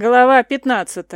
Глава 15.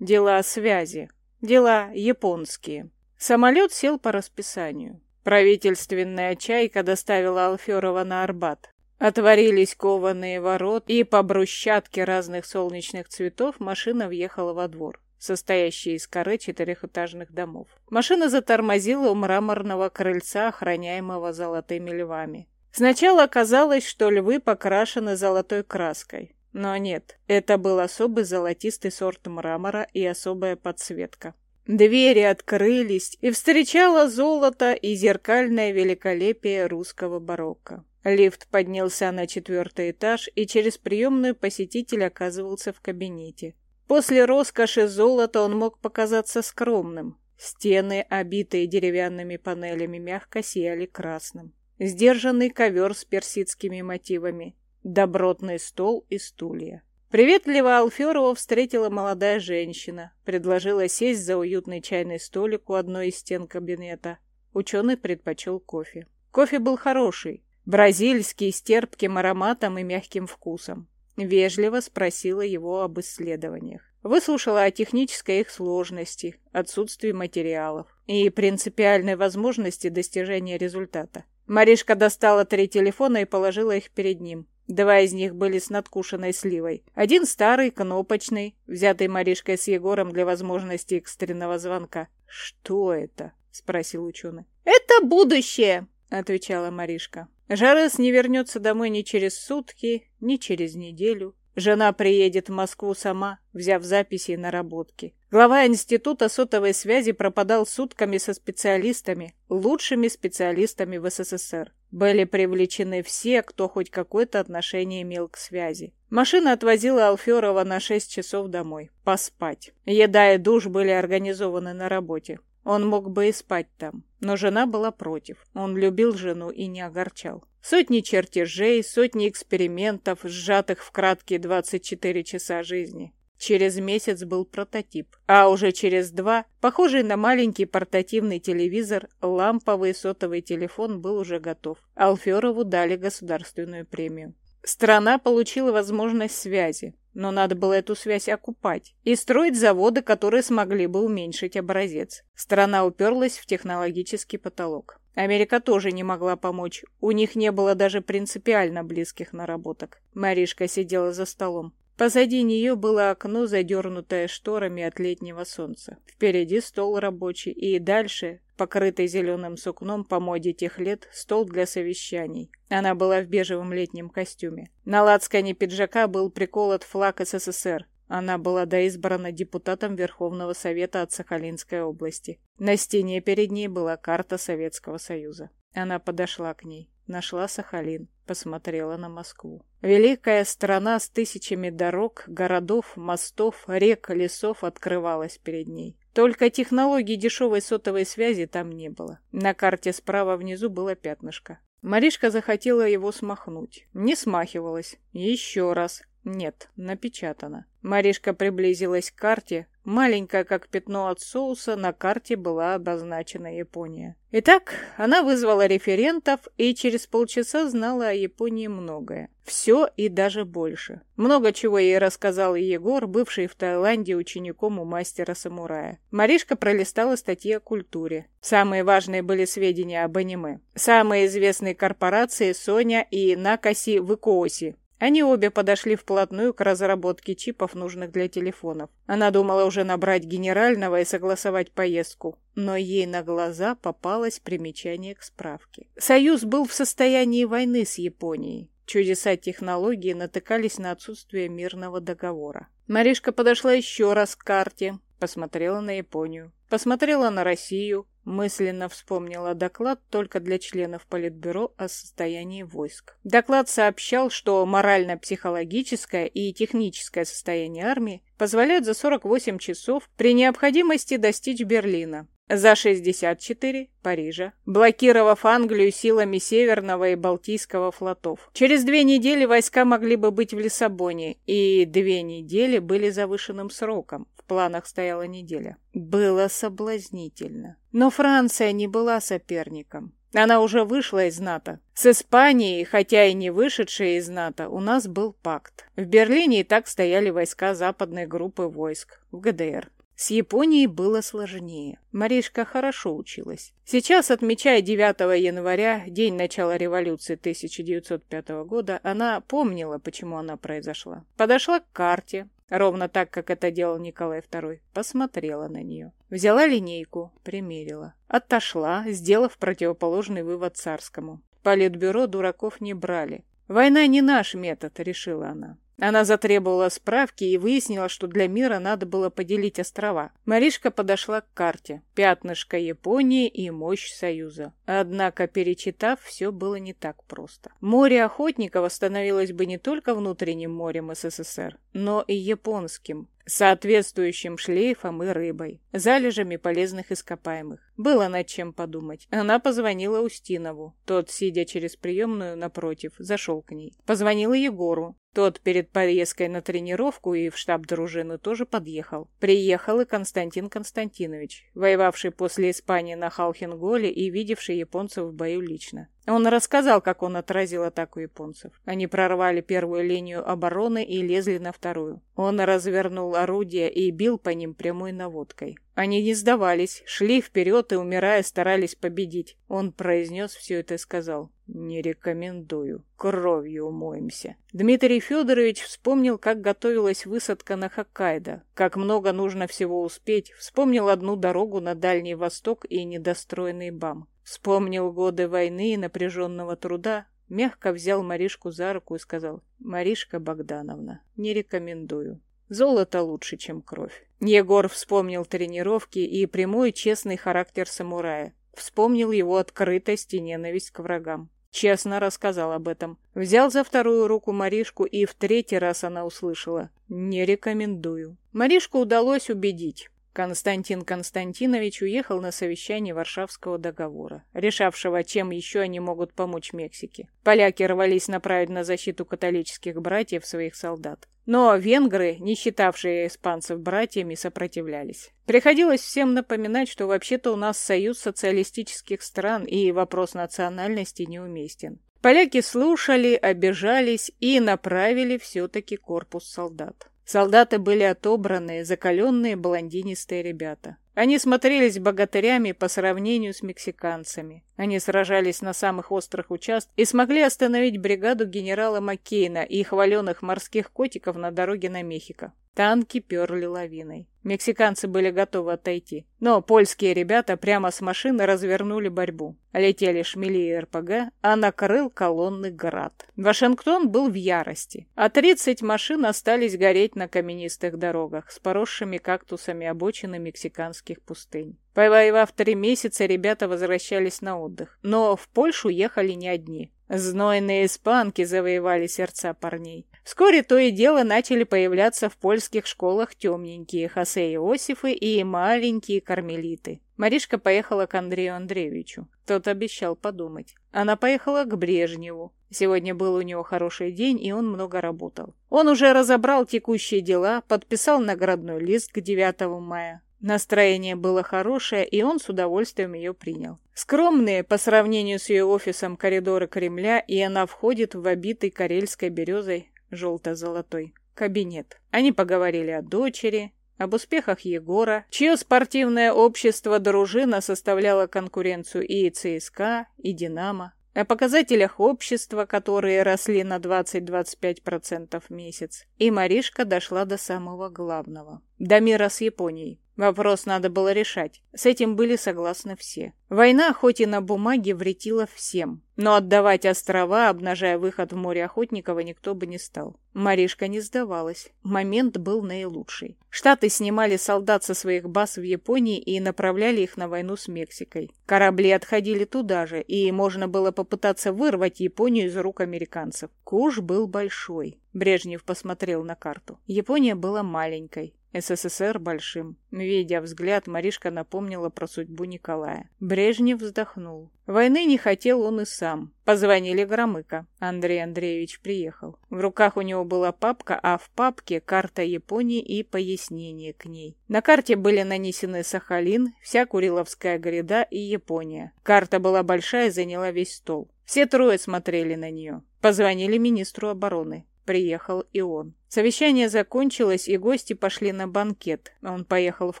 Дела связи. Дела японские. Самолет сел по расписанию. Правительственная чайка доставила Алферова на Арбат. Отворились кованые ворот, и по брусчатке разных солнечных цветов машина въехала во двор, состоящий из коры четырехэтажных домов. Машина затормозила у мраморного крыльца, охраняемого золотыми львами. Сначала казалось, что львы покрашены золотой краской. Но нет, это был особый золотистый сорт мрамора и особая подсветка. Двери открылись, и встречало золото и зеркальное великолепие русского барокко. Лифт поднялся на четвертый этаж, и через приемную посетитель оказывался в кабинете. После роскоши золота он мог показаться скромным. Стены, обитые деревянными панелями, мягко сияли красным. Сдержанный ковер с персидскими мотивами, добротный стол и стулья. Приветливо Алферова встретила молодая женщина, предложила сесть за уютный чайный столик у одной из стен кабинета. Ученый предпочел кофе. Кофе был хороший, бразильский, с терпким ароматом и мягким вкусом. Вежливо спросила его об исследованиях. Выслушала о технической их сложности, отсутствии материалов и принципиальной возможности достижения результата. Маришка достала три телефона и положила их перед ним. Два из них были с надкушенной сливой. Один старый, кнопочный, взятый Маришкой с Егором для возможности экстренного звонка. «Что это?» — спросил ученый. «Это будущее!» — отвечала Маришка. Жарес не вернется домой ни через сутки, ни через неделю. Жена приедет в Москву сама, взяв записи и наработки. Глава института сотовой связи пропадал сутками со специалистами, лучшими специалистами в СССР. Были привлечены все, кто хоть какое-то отношение имел к связи. Машина отвозила Алферова на 6 часов домой. Поспать. Еда и душ были организованы на работе. Он мог бы и спать там, но жена была против. Он любил жену и не огорчал. Сотни чертежей, сотни экспериментов, сжатых в краткие 24 часа жизни. Через месяц был прототип, а уже через два, похожий на маленький портативный телевизор, ламповый сотовый телефон был уже готов. Алферову дали государственную премию. Страна получила возможность связи, но надо было эту связь окупать и строить заводы, которые смогли бы уменьшить образец. Страна уперлась в технологический потолок. Америка тоже не могла помочь. У них не было даже принципиально близких наработок. Маришка сидела за столом. Позади нее было окно, задернутое шторами от летнего солнца. Впереди стол рабочий, и дальше, покрытый зеленым сукном по моде тех лет, стол для совещаний. Она была в бежевом летнем костюме. На лацкане пиджака был приколот флаг СССР. Она была доизбрана депутатом Верховного Совета от Сахалинской области. На стене перед ней была карта Советского Союза. Она подошла к ней, нашла Сахалин, посмотрела на Москву. Великая страна с тысячами дорог, городов, мостов, рек, лесов открывалась перед ней. Только технологии дешевой сотовой связи там не было. На карте справа внизу было пятнышко. Маришка захотела его смахнуть. Не смахивалось. Еще раз. Нет, напечатано. Маришка приблизилась к карте. Маленькая, как пятно от соуса, на карте была обозначена Япония. Итак, она вызвала референтов и через полчаса знала о Японии многое. Все и даже больше. Много чего ей рассказал Егор, бывший в Таиланде учеником у мастера-самурая. Маришка пролистала статьи о культуре. Самые важные были сведения об аниме. Самые известные корпорации Соня и Накаси в Икооси. Они обе подошли вплотную к разработке чипов, нужных для телефонов. Она думала уже набрать генерального и согласовать поездку, но ей на глаза попалось примечание к справке. Союз был в состоянии войны с Японией. Чудеса технологии натыкались на отсутствие мирного договора. Маришка подошла еще раз к карте, посмотрела на Японию, посмотрела на Россию, Мысленно вспомнила доклад только для членов Политбюро о состоянии войск. Доклад сообщал, что морально-психологическое и техническое состояние армии позволяют за 48 часов при необходимости достичь Берлина, за 64 – Парижа, блокировав Англию силами Северного и Балтийского флотов. Через две недели войска могли бы быть в Лиссабоне, и две недели были завышенным сроком планах стояла неделя. Было соблазнительно. Но Франция не была соперником. Она уже вышла из НАТО. С Испанией, хотя и не вышедшая из НАТО, у нас был пакт. В Берлине и так стояли войска западной группы войск в ГДР. С Японией было сложнее. Маришка хорошо училась. Сейчас, отмечая 9 января, день начала революции 1905 года, она помнила, почему она произошла. Подошла к карте, ровно так, как это делал Николай II, посмотрела на нее. Взяла линейку, примерила. Отошла, сделав противоположный вывод царскому. Политбюро дураков не брали. «Война не наш метод», — решила она. Она затребовала справки и выяснила, что для мира надо было поделить острова. Маришка подошла к карте. Пятнышко Японии и мощь Союза. Однако, перечитав, все было не так просто. Море охотников становилось бы не только внутренним морем СССР, но и японским, соответствующим шлейфом и рыбой, залежами полезных ископаемых. Было над чем подумать. Она позвонила Устинову. Тот, сидя через приемную напротив, зашел к ней. Позвонила Егору. Тот перед поездкой на тренировку и в штаб дружины тоже подъехал. Приехал и Константин Константинович, воевавший после Испании на Халхенголе и видевший японцев в бою лично. Он рассказал, как он отразил атаку японцев. Они прорвали первую линию обороны и лезли на вторую. Он развернул орудия и бил по ним прямой наводкой. Они не сдавались, шли вперед и, умирая, старались победить. Он произнес все это и сказал «Не рекомендую, кровью умоемся». Дмитрий Федорович вспомнил, как готовилась высадка на Хоккайдо, как много нужно всего успеть, вспомнил одну дорогу на Дальний Восток и недостроенный БАМ. Вспомнил годы войны и напряженного труда, мягко взял Маришку за руку и сказал, «Маришка Богдановна, не рекомендую. Золото лучше, чем кровь». Егор вспомнил тренировки и прямой честный характер самурая. Вспомнил его открытость и ненависть к врагам. Честно рассказал об этом. Взял за вторую руку Маришку, и в третий раз она услышала «Не рекомендую». Маришку удалось убедить. Константин Константинович уехал на совещание Варшавского договора, решавшего, чем еще они могут помочь Мексике. Поляки рвались направить на защиту католических братьев своих солдат. Но венгры, не считавшие испанцев братьями, сопротивлялись. Приходилось всем напоминать, что вообще-то у нас союз социалистических стран, и вопрос национальности неуместен. Поляки слушали, обижались и направили все-таки корпус солдат. Солдаты были отобранные, закаленные блондинистые ребята. Они смотрелись богатырями по сравнению с мексиканцами. Они сражались на самых острых участках и смогли остановить бригаду генерала Маккейна и хваленых морских котиков на дороге на Мехико. Танки перли лавиной. Мексиканцы были готовы отойти. Но польские ребята прямо с машины развернули борьбу. Летели шмели и РПГ, а накрыл колонны град. Вашингтон был в ярости. А 30 машин остались гореть на каменистых дорогах с поросшими кактусами обочины мексиканских пустынь. Повоевав три месяца, ребята возвращались на отдых. Но в Польшу ехали не одни. Знойные испанки завоевали сердца парней. Вскоре то и дело начали появляться в польских школах темненькие Хосе Иосифы и маленькие кармелиты. Маришка поехала к Андрею Андреевичу. Тот обещал подумать. Она поехала к Брежневу. Сегодня был у него хороший день, и он много работал. Он уже разобрал текущие дела, подписал наградной лист к 9 мая. Настроение было хорошее, и он с удовольствием ее принял. Скромные по сравнению с ее офисом коридоры Кремля, и она входит в обитый карельской березой желто-золотой, кабинет. Они поговорили о дочери, об успехах Егора, чье спортивное общество дружина составляло конкуренцию и ЦСКА, и «Динамо», о показателях общества, которые росли на 20-25% в месяц. И Маришка дошла до самого главного – до мира с Японией. Вопрос надо было решать. С этим были согласны все. Война, хоть и на бумаге, вретила всем. Но отдавать острова, обнажая выход в море Охотникова, никто бы не стал. Маришка не сдавалась. Момент был наилучший. Штаты снимали солдат со своих баз в Японии и направляли их на войну с Мексикой. Корабли отходили туда же, и можно было попытаться вырвать Японию из рук американцев. Куш был большой. Брежнев посмотрел на карту. Япония была маленькой. СССР большим. Видя взгляд, Маришка напомнила про судьбу Николая. Брежнев вздохнул. Войны не хотел он и сам. Позвонили Громыко. Андрей Андреевич приехал. В руках у него была папка, а в папке карта Японии и пояснение к ней. На карте были нанесены Сахалин, вся Куриловская гряда и Япония. Карта была большая и заняла весь стол. Все трое смотрели на нее. Позвонили министру обороны. Приехал и он. Совещание закончилось, и гости пошли на банкет. Он поехал в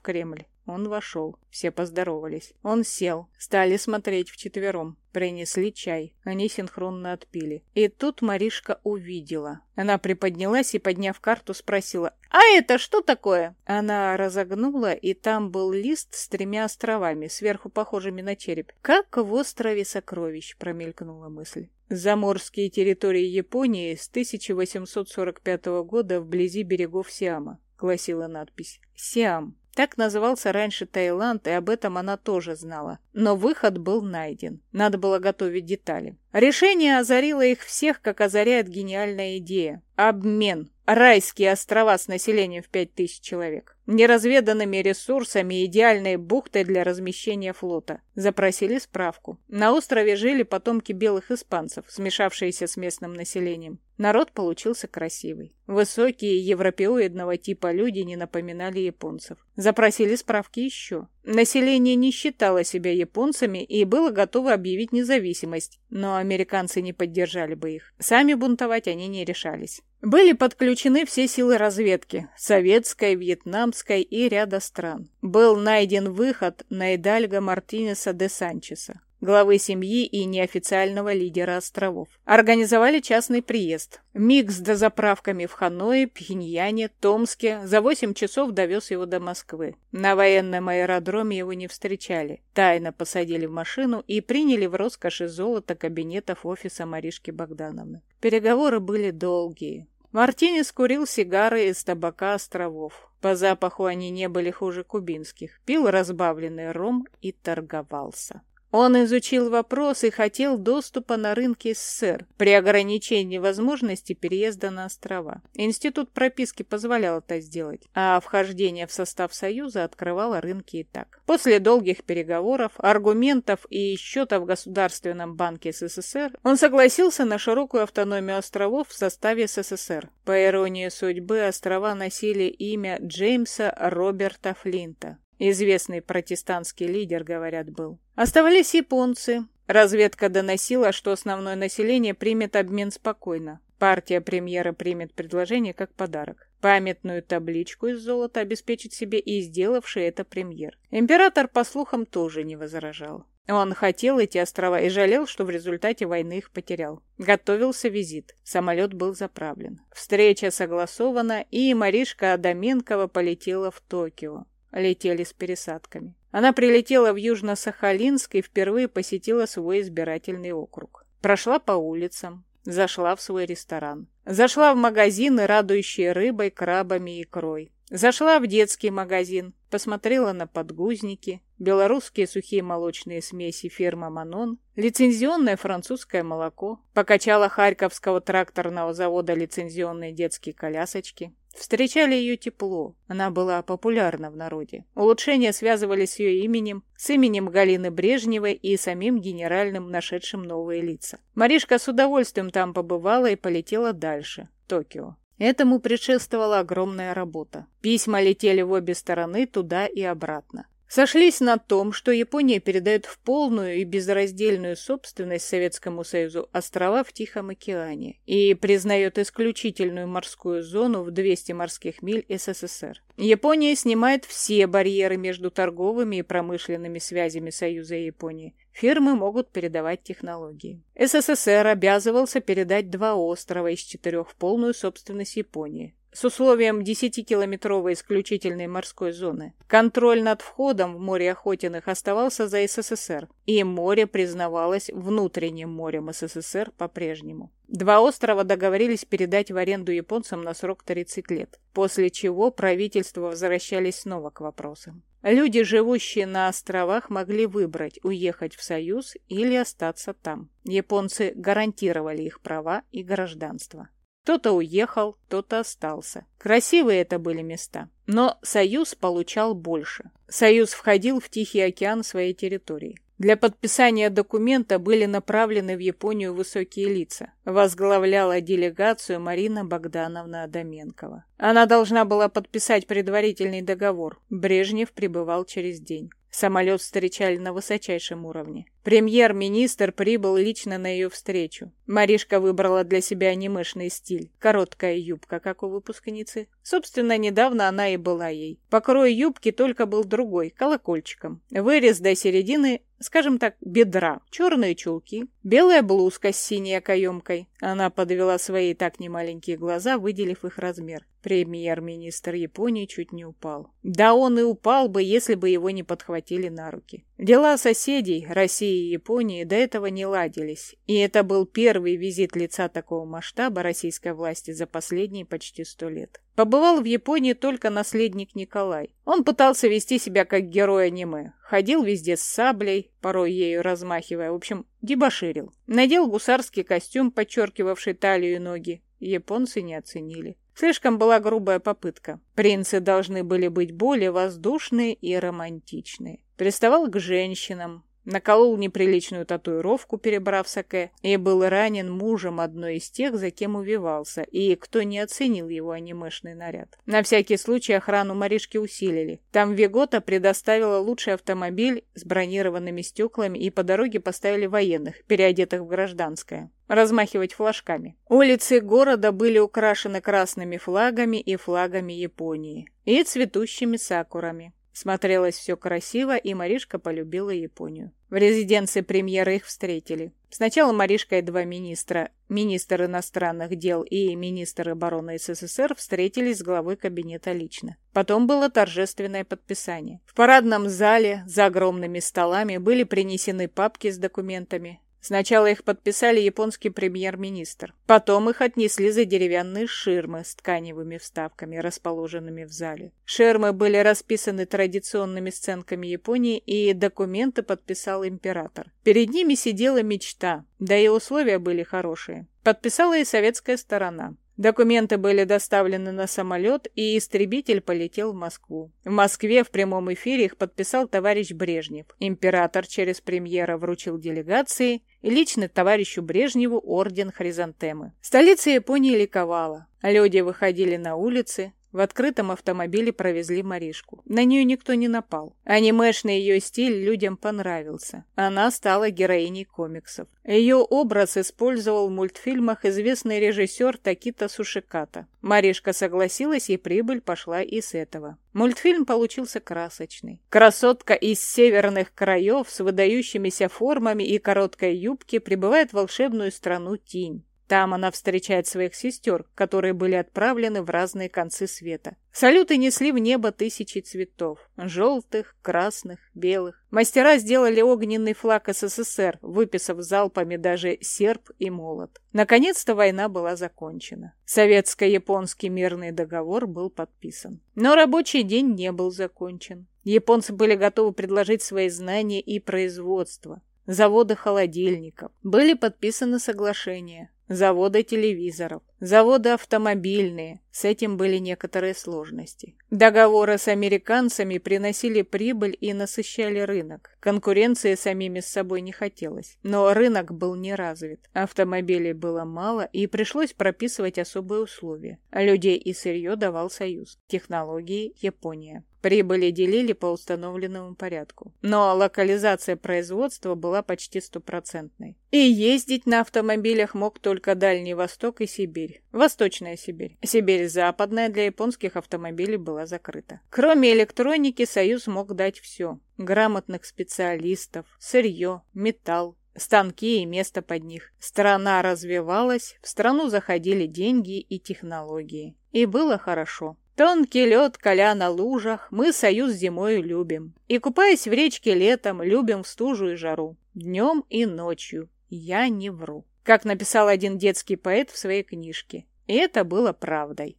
Кремль. Он вошел. Все поздоровались. Он сел. Стали смотреть вчетвером. Принесли чай. Они синхронно отпили. И тут Маришка увидела. Она приподнялась и, подняв карту, спросила, «А это что такое?» Она разогнула, и там был лист с тремя островами, сверху похожими на череп. «Как в острове сокровищ», — промелькнула мысль. Заморские территории Японии с 1845 года вблизи берегов Сиама, гласила надпись. Сиам. Так назывался раньше Таиланд, и об этом она тоже знала. Но выход был найден. Надо было готовить детали. Решение озарило их всех, как озаряет гениальная идея. Обмен. Райские острова с населением в пять тысяч человек неразведанными ресурсами и идеальной бухтой для размещения флота. Запросили справку. На острове жили потомки белых испанцев, смешавшиеся с местным населением. Народ получился красивый. Высокие, европеоидного типа люди не напоминали японцев. Запросили справки еще. Население не считало себя японцами и было готово объявить независимость, но американцы не поддержали бы их. Сами бунтовать они не решались. Были подключены все силы разведки – советской, вьетнамской и ряда стран. Был найден выход на Идальго Мартинеса де Санчеса главы семьи и неофициального лидера островов. Организовали частный приезд. Микс с дозаправками в Ханое, Пхеньяне, Томске за 8 часов довез его до Москвы. На военном аэродроме его не встречали. Тайно посадили в машину и приняли в роскоши золота кабинетов офиса Маришки Богдановны. Переговоры были долгие. Мартинес курил сигары из табака островов. По запаху они не были хуже кубинских. Пил разбавленный ром и торговался. Он изучил вопрос и хотел доступа на рынки СССР при ограничении возможности переезда на острова. Институт прописки позволял это сделать, а вхождение в состав Союза открывало рынки и так. После долгих переговоров, аргументов и счета в Государственном банке СССР, он согласился на широкую автономию островов в составе СССР. По иронии судьбы, острова носили имя Джеймса Роберта Флинта. Известный протестантский лидер, говорят, был. Оставались японцы. Разведка доносила, что основное население примет обмен спокойно. Партия премьера примет предложение как подарок. Памятную табличку из золота обеспечит себе и сделавший это премьер. Император, по слухам, тоже не возражал. Он хотел эти острова и жалел, что в результате войны их потерял. Готовился визит. Самолет был заправлен. Встреча согласована, и Маришка Адаменкова полетела в Токио летели с пересадками. Она прилетела в Южно-Сахалинск и впервые посетила свой избирательный округ. Прошла по улицам, зашла в свой ресторан. Зашла в магазины, радующие рыбой, крабами и икрой. Зашла в детский магазин, посмотрела на подгузники, белорусские сухие молочные смеси фирмы «Манон», лицензионное французское молоко, покачала Харьковского тракторного завода лицензионные детские колясочки, Встречали ее тепло, она была популярна в народе. Улучшения связывались с ее именем, с именем Галины Брежневой и самим генеральным, нашедшим новые лица. Маришка с удовольствием там побывала и полетела дальше, Токио. Этому предшествовала огромная работа. Письма летели в обе стороны, туда и обратно сошлись на том, что Япония передает в полную и безраздельную собственность Советскому Союзу острова в Тихом океане и признает исключительную морскую зону в 200 морских миль СССР. Япония снимает все барьеры между торговыми и промышленными связями Союза и Японии. Фирмы могут передавать технологии. СССР обязывался передать два острова из четырех в полную собственность Японии с условием 10-километровой исключительной морской зоны. Контроль над входом в море Охотиных оставался за СССР, и море признавалось внутренним морем СССР по-прежнему. Два острова договорились передать в аренду японцам на срок 30 лет, после чего правительства возвращались снова к вопросам. Люди, живущие на островах, могли выбрать уехать в Союз или остаться там. Японцы гарантировали их права и гражданство. Кто-то уехал, кто-то остался. Красивые это были места. Но Союз получал больше. Союз входил в Тихий океан своей территории. Для подписания документа были направлены в Японию высокие лица. Возглавляла делегацию Марина Богдановна Адаменкова. Она должна была подписать предварительный договор. Брежнев прибывал через день. Самолет встречали на высочайшем уровне. Премьер-министр прибыл лично на ее встречу. Маришка выбрала для себя анимешный стиль. Короткая юбка, как у выпускницы. Собственно, недавно она и была ей. Покрой юбки только был другой, колокольчиком. Вырез до середины, скажем так, бедра. Черные чулки. Белая блузка с синей окоемкой. Она подвела свои так немаленькие глаза, выделив их размер. Премьер-министр Японии чуть не упал. Да он и упал бы, если бы его не подхватили на руки. Дела соседей, России и Японии, до этого не ладились, и это был первый визит лица такого масштаба российской власти за последние почти сто лет. Побывал в Японии только наследник Николай. Он пытался вести себя как герой аниме. Ходил везде с саблей, порой ею размахивая, в общем, дебоширил. Надел гусарский костюм, подчеркивавший талию и ноги. Японцы не оценили. Слишком была грубая попытка. Принцы должны были быть более воздушные и романтичные приставал к женщинам, наколол неприличную татуировку, перебрав саке, и был ранен мужем одной из тех, за кем увивался, и кто не оценил его анимешный наряд. На всякий случай охрану Маришки усилили. Там Вегота предоставила лучший автомобиль с бронированными стеклами и по дороге поставили военных, переодетых в гражданское размахивать флажками. Улицы города были украшены красными флагами и флагами Японии и цветущими сакурами. Смотрелось все красиво, и Маришка полюбила Японию. В резиденции премьера их встретили. Сначала Маришка и два министра, министр иностранных дел и министр обороны СССР, встретились с главой кабинета лично. Потом было торжественное подписание. В парадном зале за огромными столами были принесены папки с документами. Сначала их подписали японский премьер-министр. Потом их отнесли за деревянные ширмы с тканевыми вставками, расположенными в зале. Ширмы были расписаны традиционными сценками Японии, и документы подписал император. Перед ними сидела мечта, да и условия были хорошие. Подписала и советская сторона. Документы были доставлены на самолет, и истребитель полетел в Москву. В Москве в прямом эфире их подписал товарищ Брежнев. Император через премьера вручил делегации и лично товарищу Брежневу орден Хризантемы. Столица Японии ликовала. Люди выходили на улицы, в открытом автомобиле провезли Маришку. На нее никто не напал. Анимешный ее стиль людям понравился. Она стала героиней комиксов. Ее образ использовал в мультфильмах известный режиссер Такита Сушиката. Маришка согласилась, и прибыль пошла и с этого. Мультфильм получился красочный. Красотка из северных краев с выдающимися формами и короткой юбки прибывает в волшебную страну Тинь. Там она встречает своих сестер, которые были отправлены в разные концы света. Салюты несли в небо тысячи цветов. Желтых, красных, белых. Мастера сделали огненный флаг СССР, выписав залпами даже серп и молот. Наконец-то война была закончена. Советско-японский мирный договор был подписан. Но рабочий день не был закончен. Японцы были готовы предложить свои знания и производство заводы холодильников. Были подписаны соглашения заводы телевизоров, заводы автомобильные. С этим были некоторые сложности. Договоры с американцами приносили прибыль и насыщали рынок. Конкуренции самими с собой не хотелось. Но рынок был не развит. Автомобилей было мало и пришлось прописывать особые условия. Людей и сырье давал Союз. Технологии – Япония. Прибыли делили по установленному порядку. Но локализация производства была почти стопроцентной. И ездить на автомобилях мог только Дальний Восток и Сибирь. Восточная Сибирь. Сибирь западная для японских автомобилей была закрыта. Кроме электроники, Союз мог дать все. Грамотных специалистов, сырье, металл, станки и место под них. Страна развивалась, в страну заходили деньги и технологии. И было хорошо. Тонкий лед коля на лужах, мы союз зимой любим. И купаясь в речке летом, любим в стужу и жару. Днем и ночью. Я не вру. Как написал один детский поэт в своей книжке. И это было правдой.